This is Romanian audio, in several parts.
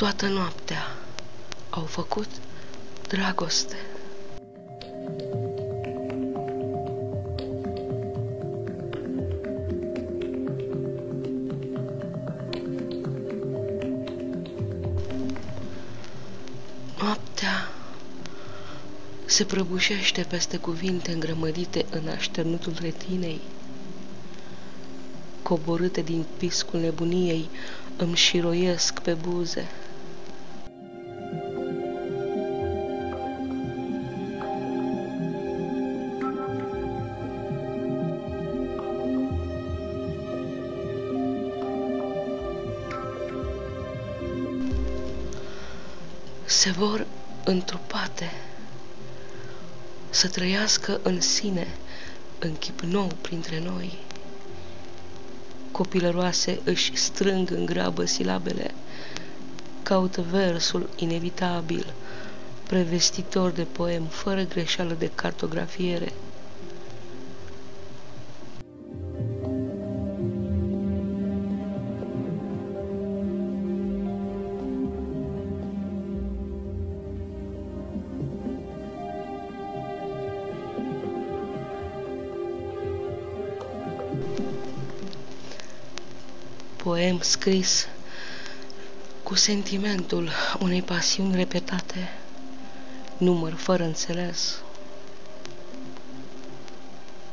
Toată noaptea au făcut dragoste. Noaptea se prăbușește peste cuvinte îngrămădite în așternutul retinei, coborâte din piscul nebuniei, îmi șiroiesc pe buze. Se vor întrupate să trăiască în sine, în chip nou printre noi. Copilăroase își strâng în grabă silabele, caută versul inevitabil, prevestitor de poem, fără greșeală de cartografiere. Poem scris cu sentimentul unei pasiuni repetate, număr fără înțeles.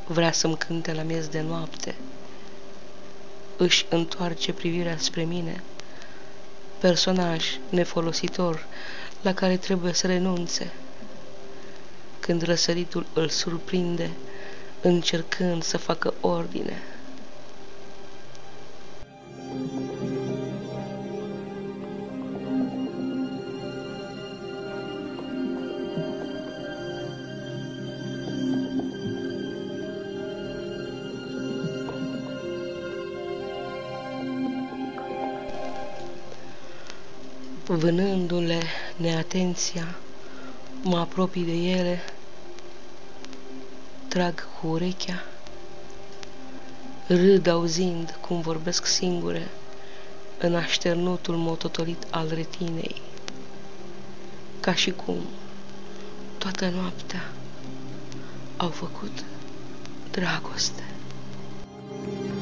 Vrea să-mi cânte la miez de noapte, își întoarce privirea spre mine, personaj nefolositor la care trebuie să renunțe. Când răsăritul îl surprinde, încercând să facă ordine. Vânându-le neatenția, mă apropii de ele, trag cu urechea, râd auzind cum vorbesc singure în așternutul mototolit al retinei, ca și cum toată noaptea au făcut dragoste. thank you